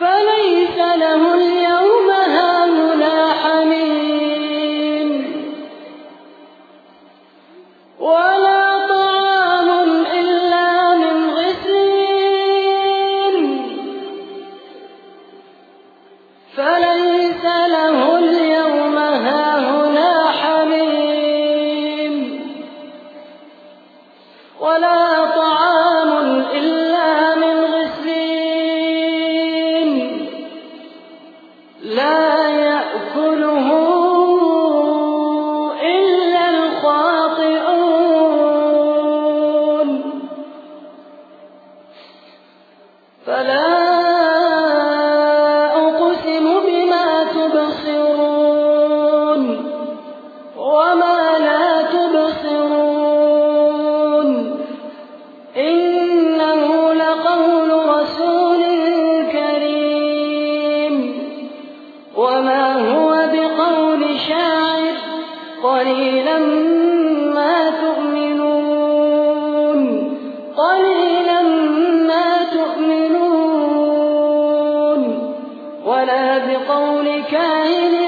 فليس له اليوم ما تؤمنون قليلا ما تؤمنون ولا بقول كاهن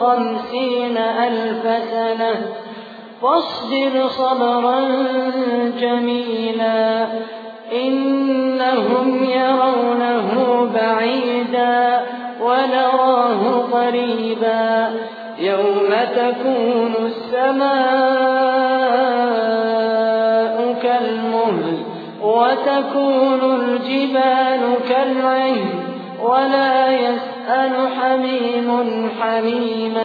خمسين ألف سنة. فاصبر صبرا جميلا. إنهم يرونه بعيدا ونراه قريبا. يوم تكون السماء كالمهل وتكون الجبال كالعهن ولا يسأل حميم حميما